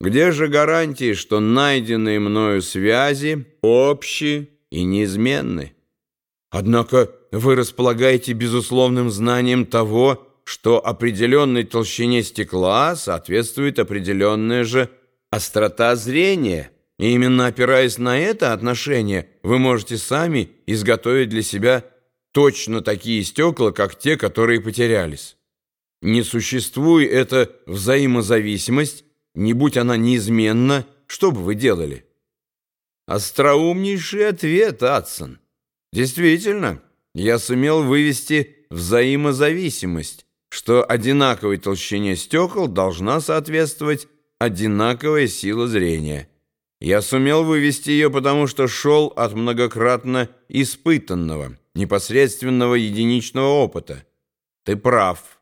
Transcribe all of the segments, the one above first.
Где же гарантии, что найденные мною связи общие и неизменны? Однако вы располагаете безусловным знанием того, что определенной толщине стекла соответствует определенная же острота зрения. И именно опираясь на это отношение, вы можете сами изготовить для себя точно такие стекла, как те, которые потерялись. Не существует эта взаимозависимость, не будь она неизменна, что бы вы делали? Остроумнейший ответ, Адсон. Действительно, я сумел вывести взаимозависимость, что одинаковой толщине стекол должна соответствовать одинаковая сила зрения. Я сумел вывести ее, потому что шел от многократно испытанного, непосредственного единичного опыта. Ты прав.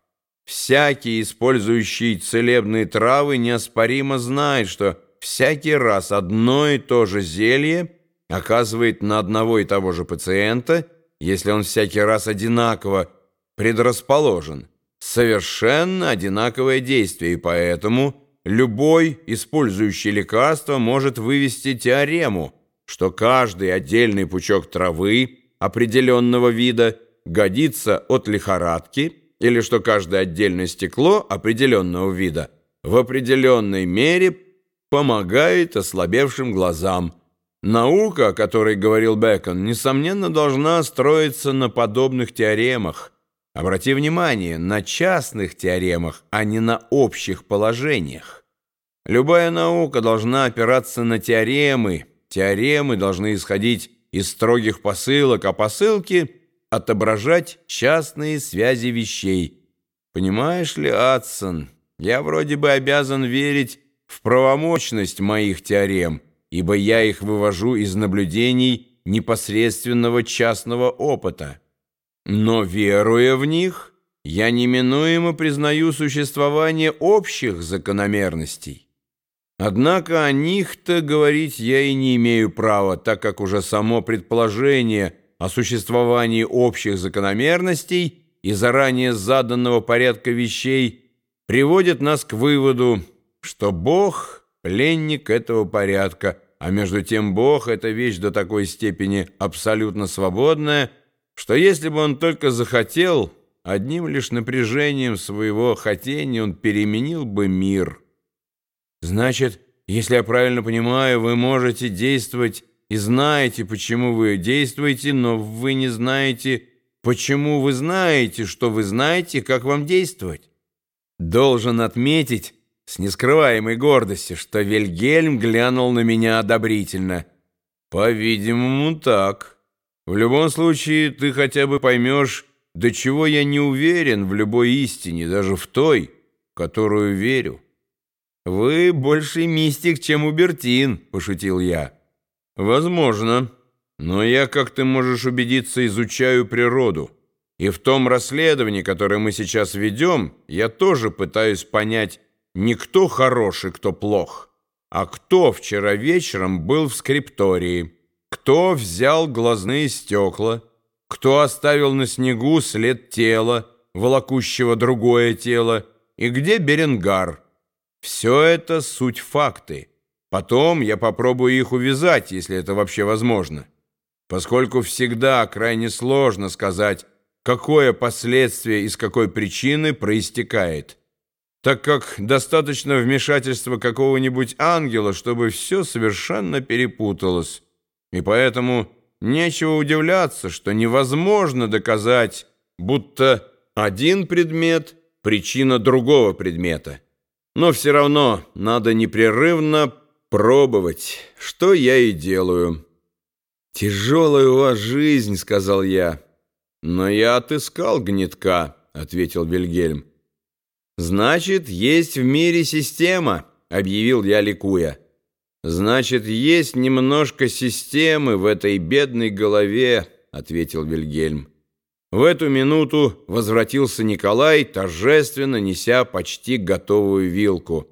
Всякий, использующий целебные травы, неоспоримо знает, что всякий раз одно и то же зелье оказывает на одного и того же пациента, если он всякий раз одинаково предрасположен, совершенно одинаковое действие, и поэтому любой, использующий лекарство, может вывести теорему, что каждый отдельный пучок травы определенного вида годится от лихорадки, или что каждое отдельное стекло определенного вида в определенной мере помогает ослабевшим глазам. Наука, о которой говорил Бекон, несомненно должна строиться на подобных теоремах. Обрати внимание, на частных теоремах, а не на общих положениях. Любая наука должна опираться на теоремы. Теоремы должны исходить из строгих посылок, а посылки — отображать частные связи вещей. Понимаешь ли, Адсон, я вроде бы обязан верить в правомочность моих теорем, ибо я их вывожу из наблюдений непосредственного частного опыта. Но, веруя в них, я неминуемо признаю существование общих закономерностей. Однако о них-то говорить я и не имею права, так как уже само предположение – о существовании общих закономерностей и заранее заданного порядка вещей приводит нас к выводу, что Бог – пленник этого порядка, а между тем Бог – это вещь до такой степени абсолютно свободная, что если бы Он только захотел, одним лишь напряжением своего хотения Он переменил бы мир. Значит, если я правильно понимаю, вы можете действовать и знаете, почему вы действуете, но вы не знаете, почему вы знаете, что вы знаете, как вам действовать. Должен отметить с нескрываемой гордостью, что Вильгельм глянул на меня одобрительно. По-видимому, так. В любом случае, ты хотя бы поймешь, до чего я не уверен в любой истине, даже в той, которую верю. «Вы больше мистик, чем Убертин», — пошутил я. «Возможно. Но я, как ты можешь убедиться, изучаю природу. И в том расследовании, которое мы сейчас ведем, я тоже пытаюсь понять, не кто хороший, кто плох, а кто вчера вечером был в скриптории, кто взял глазные стекла, кто оставил на снегу след тела, волокущего другое тело, и где Беренгар. Все это суть факты». Потом я попробую их увязать, если это вообще возможно. Поскольку всегда крайне сложно сказать, какое последствие из какой причины проистекает, так как достаточно вмешательства какого-нибудь ангела, чтобы все совершенно перепуталось. И поэтому нечего удивляться, что невозможно доказать, будто один предмет – причина другого предмета. Но все равно надо непрерывно пробовать, что я и делаю. «Тяжелая у вас жизнь», — сказал я. «Но я отыскал гнетка», — ответил Вильгельм. «Значит, есть в мире система», — объявил я, ликуя. «Значит, есть немножко системы в этой бедной голове», — ответил Вильгельм. В эту минуту возвратился Николай, торжественно неся почти готовую вилку.